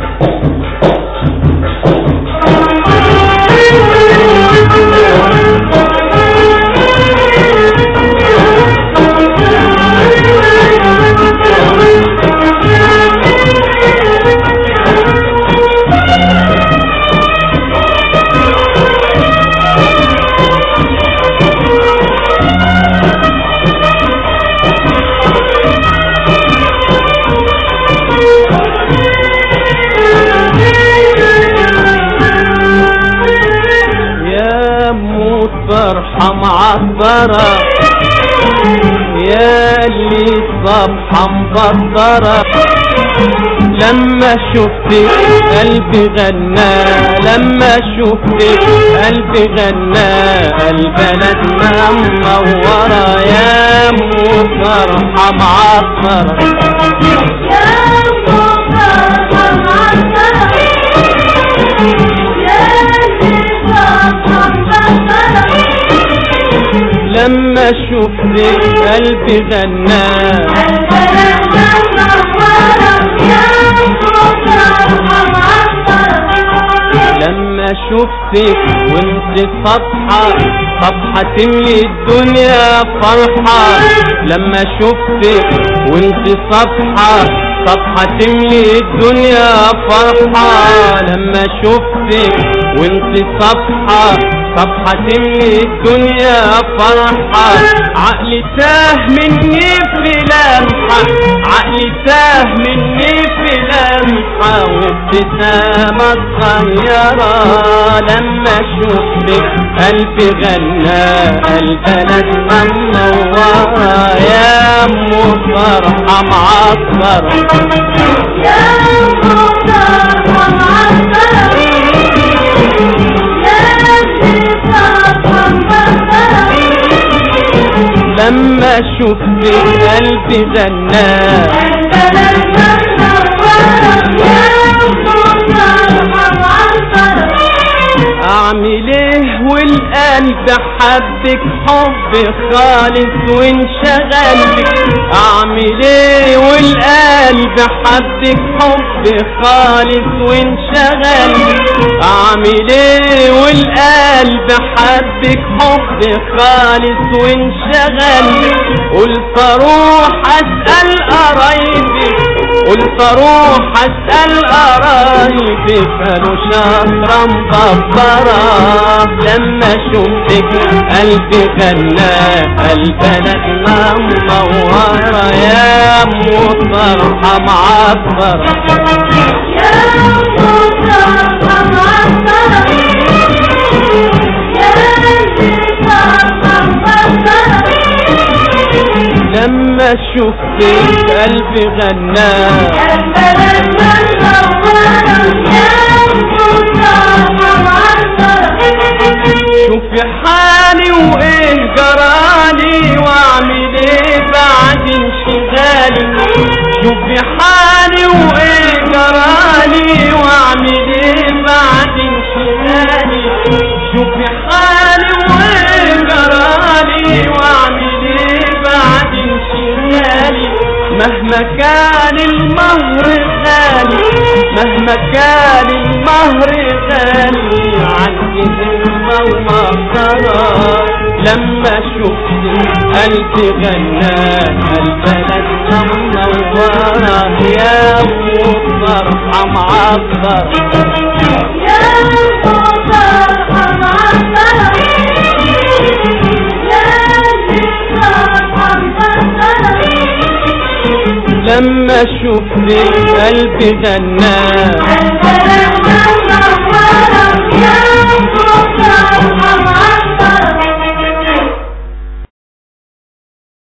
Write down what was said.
Thank. معبرة يا اللي صبحة مبطرة لما شفتك قلبي غنى لما شفتك قلبي غنى البلد منورة يا موت فرحة معبرة لما شفتك قلبي غنى. لما شفتك وانت صفحة صفحة تملي الدنيا فرحة. لما شفتك وانت صفحة صفحة تملي الدنيا فرحة. لما شفتك وانت صفحة صفحة تملي الدنيا فرحة. عقلي تاه مني في لمحة. عقلي تاه مني في لمحة. وابتسامة صغيرة لما شفتك قلبي غنى. البلد منورة يا ام فرحة معطرة لما شفتك قلبي غنى اعمل إيه والقلب حبك حب خالص وانشغل أعمل إيه والقلب حبك حب خالص وانشغل أعمل إيه والقلب حبك حب خالص وانشغل قلت أروح أسأل قرايبي قلت أروح اسأل قرايبي قالوا شاطره مكبره لما شفتك قلبي غنى البلد منورة يا ام فرحه معبره لما شفتك قلبي غنى. شوفي حالي وإيه جرالي وأعمل إيه بعد انشغالي. شوفي حالي وإيه جرالي وأعمل إيه بعد انشغالي. شوفي حالي وإيه جرالي وأعمل مهما كان المهر غالي مهما كان المهر غالي عندي همة ومقدرة لما شفت قلبي غنى البلد منورة يا ابو فرحة معبرة لما شفت قلبي غنى.